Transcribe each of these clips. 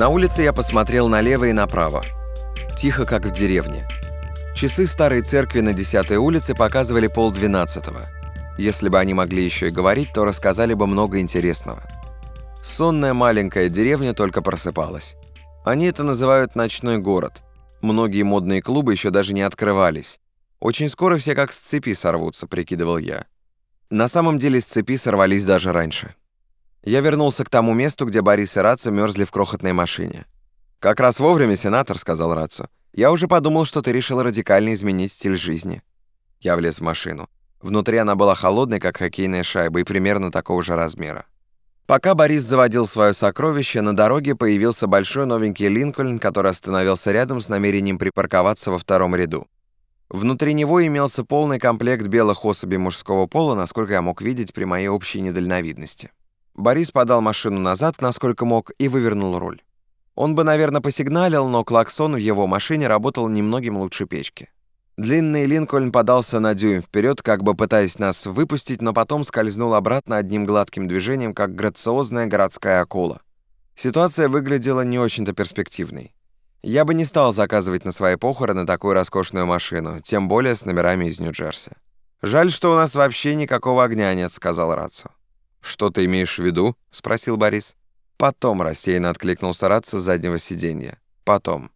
На улице я посмотрел налево и направо. Тихо, как в деревне. Часы старой церкви на 10-й улице показывали полдвенадцатого. Если бы они могли еще и говорить, то рассказали бы много интересного. Сонная маленькая деревня только просыпалась. Они это называют «ночной город». Многие модные клубы еще даже не открывались. Очень скоро все как с цепи сорвутся, прикидывал я. На самом деле с цепи сорвались даже раньше. Я вернулся к тому месту, где Борис и Рацо мерзли в крохотной машине. «Как раз вовремя, сенатор», — сказал Рацо. «Я уже подумал, что ты решил радикально изменить стиль жизни». Я влез в машину. Внутри она была холодной, как хоккейная шайба, и примерно такого же размера. Пока Борис заводил свое сокровище, на дороге появился большой новенький Линкольн, который остановился рядом с намерением припарковаться во втором ряду. Внутри него имелся полный комплект белых особей мужского пола, насколько я мог видеть при моей общей недальновидности. Борис подал машину назад, насколько мог, и вывернул руль. Он бы, наверное, посигналил, но клаксон в его машине работал немногим лучше печки. Длинный Линкольн подался на дюйм вперед, как бы пытаясь нас выпустить, но потом скользнул обратно одним гладким движением, как грациозная городская акула. Ситуация выглядела не очень-то перспективной. Я бы не стал заказывать на свои похороны такую роскошную машину, тем более с номерами из Нью-Джерси. «Жаль, что у нас вообще никакого огня нет», — сказал Рацу. «Что ты имеешь в виду?» — спросил Борис. «Потом», — рассеянно откликнулся Рацу с заднего сиденья. «Потом».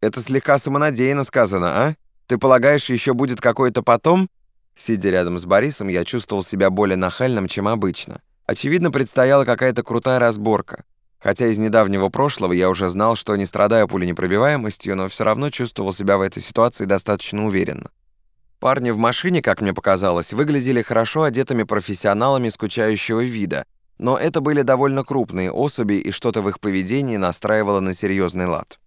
«Это слегка самонадеянно сказано, а? Ты полагаешь, еще будет какой-то потом?» Сидя рядом с Борисом, я чувствовал себя более нахальным, чем обычно. Очевидно, предстояла какая-то крутая разборка. Хотя из недавнего прошлого я уже знал, что не страдаю пуленепробиваемостью, но все равно чувствовал себя в этой ситуации достаточно уверенно. Парни в машине, как мне показалось, выглядели хорошо одетыми профессионалами скучающего вида, но это были довольно крупные особи, и что-то в их поведении настраивало на серьезный лад.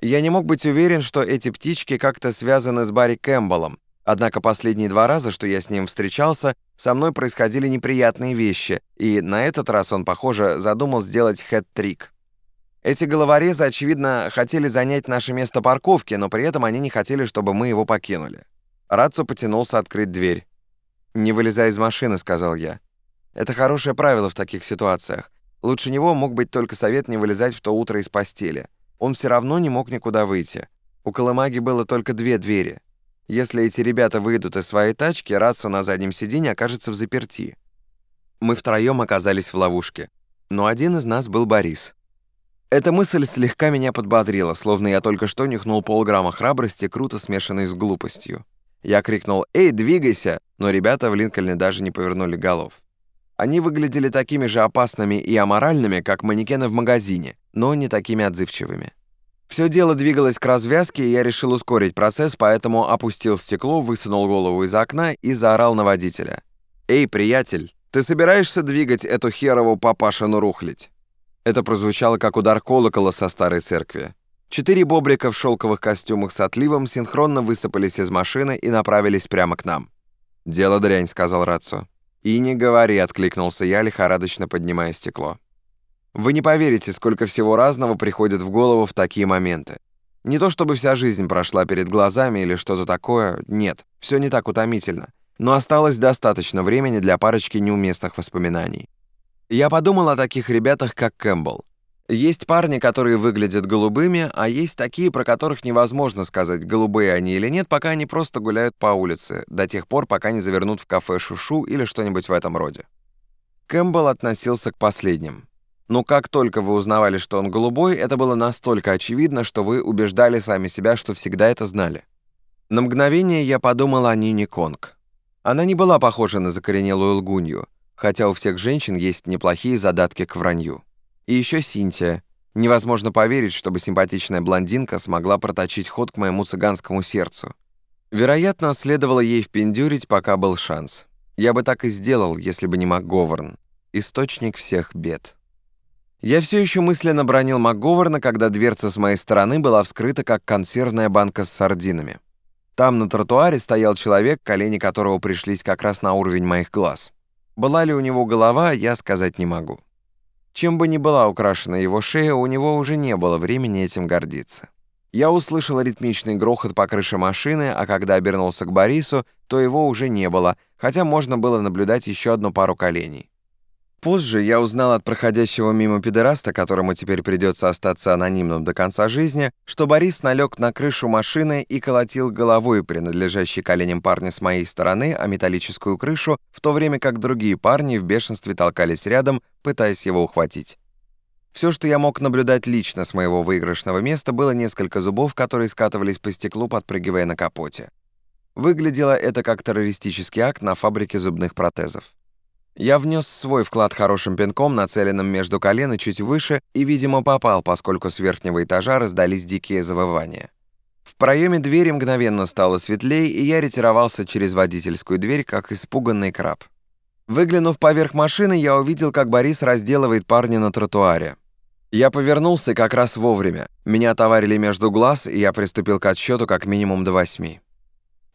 Я не мог быть уверен, что эти птички как-то связаны с Барри Кэмпбеллом, Однако последние два раза, что я с ним встречался, со мной происходили неприятные вещи, и на этот раз он, похоже, задумал сделать хэт-трик. Эти головорезы, очевидно, хотели занять наше место парковки, но при этом они не хотели, чтобы мы его покинули. Рацо потянулся открыть дверь. «Не вылезай из машины», — сказал я. «Это хорошее правило в таких ситуациях. Лучше него мог быть только совет не вылезать в то утро из постели. Он все равно не мог никуда выйти. У Колымаги было только две двери — если эти ребята выйдут из своей тачки, Рацу на заднем сиденье окажется в заперти. Мы втроем оказались в ловушке. Но один из нас был Борис. Эта мысль слегка меня подбодрила, словно я только что нюхнул полграмма храбрости, круто смешанной с глупостью. Я крикнул «Эй, двигайся!», но ребята в Линкольне даже не повернули голов. Они выглядели такими же опасными и аморальными, как манекены в магазине, но не такими отзывчивыми. Все дело двигалось к развязке, и я решил ускорить процесс, поэтому опустил стекло, высунул голову из окна и заорал на водителя. «Эй, приятель, ты собираешься двигать эту херову папашину рухлить?» Это прозвучало как удар колокола со старой церкви. Четыре бобрика в шелковых костюмах с отливом синхронно высыпались из машины и направились прямо к нам. «Дело дрянь», — сказал Рацо. «И не говори», — откликнулся я, лихорадочно поднимая стекло. Вы не поверите, сколько всего разного приходит в голову в такие моменты. Не то чтобы вся жизнь прошла перед глазами или что-то такое, нет, все не так утомительно. Но осталось достаточно времени для парочки неуместных воспоминаний. Я подумал о таких ребятах, как Кэмпбелл. Есть парни, которые выглядят голубыми, а есть такие, про которых невозможно сказать, голубые они или нет, пока они просто гуляют по улице, до тех пор, пока не завернут в кафе «Шушу» или что-нибудь в этом роде. Кэмпбелл относился к последним. Но как только вы узнавали, что он голубой, это было настолько очевидно, что вы убеждали сами себя, что всегда это знали. На мгновение я подумал о Нине Конг. Она не была похожа на закоренелую лгунью, хотя у всех женщин есть неплохие задатки к вранью. И еще Синтия. Невозможно поверить, чтобы симпатичная блондинка смогла проточить ход к моему цыганскому сердцу. Вероятно, следовало ей впендюрить, пока был шанс. Я бы так и сделал, если бы не МакГоверн. Источник всех бед. Я все еще мысленно бронил МакГоверна, когда дверца с моей стороны была вскрыта, как консервная банка с сардинами. Там на тротуаре стоял человек, колени которого пришлись как раз на уровень моих глаз. Была ли у него голова, я сказать не могу. Чем бы ни была украшена его шея, у него уже не было времени этим гордиться. Я услышал ритмичный грохот по крыше машины, а когда обернулся к Борису, то его уже не было, хотя можно было наблюдать еще одну пару коленей. Позже я узнал от проходящего мимо педераста, которому теперь придется остаться анонимным до конца жизни, что Борис налег на крышу машины и колотил головой принадлежащей коленям парня с моей стороны о металлическую крышу, в то время как другие парни в бешенстве толкались рядом, пытаясь его ухватить. Все, что я мог наблюдать лично с моего выигрышного места, было несколько зубов, которые скатывались по стеклу, подпрыгивая на капоте. Выглядело это как террористический акт на фабрике зубных протезов. Я внес свой вклад хорошим пинком, нацеленным между колен и чуть выше, и, видимо, попал, поскольку с верхнего этажа раздались дикие завывания. В проеме двери мгновенно стало светлее, и я ретировался через водительскую дверь, как испуганный краб. Выглянув поверх машины, я увидел, как Борис разделывает парня на тротуаре. Я повернулся как раз вовремя. Меня товарили между глаз, и я приступил к отсчету как минимум до восьми.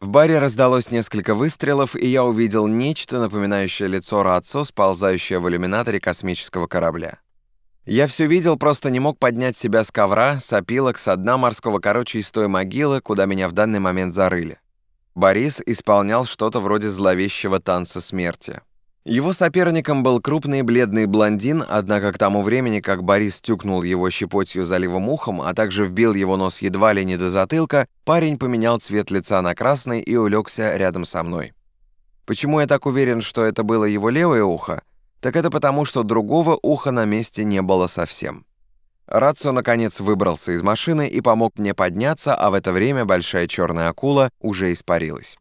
В баре раздалось несколько выстрелов, и я увидел нечто, напоминающее лицо Рацо, сползающее в иллюминаторе космического корабля. Я все видел, просто не мог поднять себя с ковра, с опилок, с дна морского, короче, из той могилы, куда меня в данный момент зарыли. Борис исполнял что-то вроде зловещего танца смерти. Его соперником был крупный бледный блондин, однако к тому времени, как Борис тюкнул его щепотью заливом ухом, а также вбил его нос едва ли не до затылка, парень поменял цвет лица на красный и улегся рядом со мной. Почему я так уверен, что это было его левое ухо? Так это потому, что другого уха на месте не было совсем. Рацо, наконец, выбрался из машины и помог мне подняться, а в это время большая черная акула уже испарилась.